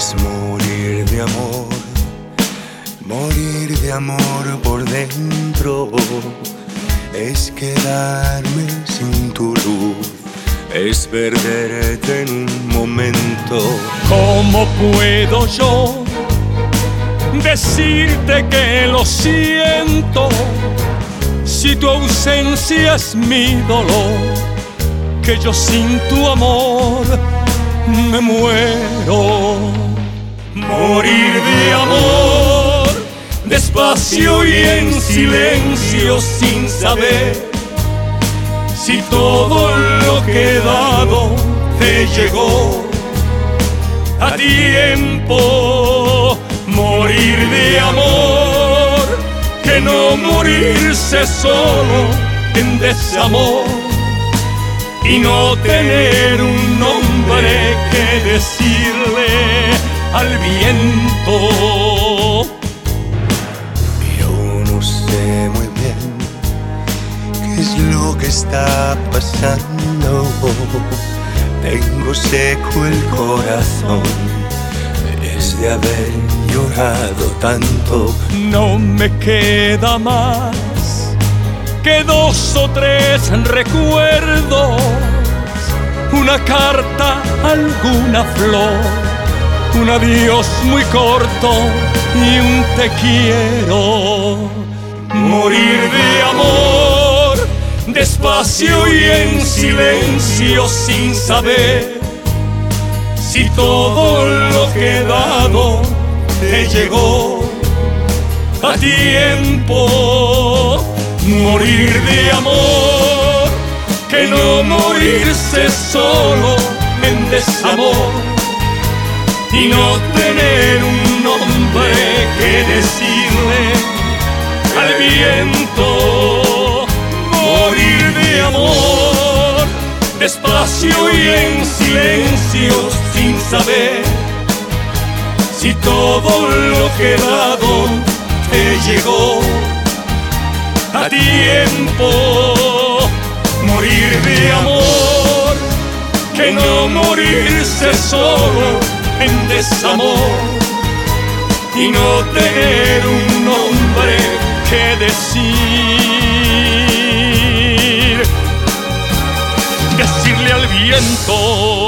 es morir de amor, morir de amor por dentro, es quedarme sin tu luz, es perderte en un momento. ¿Cómo puedo yo decirte que lo siento si tu ausencia es mi dolor? Que yo sin tu amor me muero. Morir de amor, despacio y en silencio sin saber si todo lo que dado te llegó a tiempo. Morir de amor, que no morirse solo en desamor y no tener un nombre que decirle al viento. Yo no sé muy bien qué es lo que está pasando. Tengo seco el corazón desde haber llorado tanto. No me queda más que dos o tres recuerdos, una carta, alguna flor, un adiós muy corto y un te quiero. Morir de amor, despacio y en silencio sin saber si todo lo que dado te llegó a tiempo morir de amor, que no morirse solo en desamor y no tener un nombre que decirle al viento. Morir de amor, despacio y en silencio sin saber si todo lo que dado te llegó a tiempo. Morir de amor, que no morirse solo en desamor y no tener un nombre que decir. Decirle al viento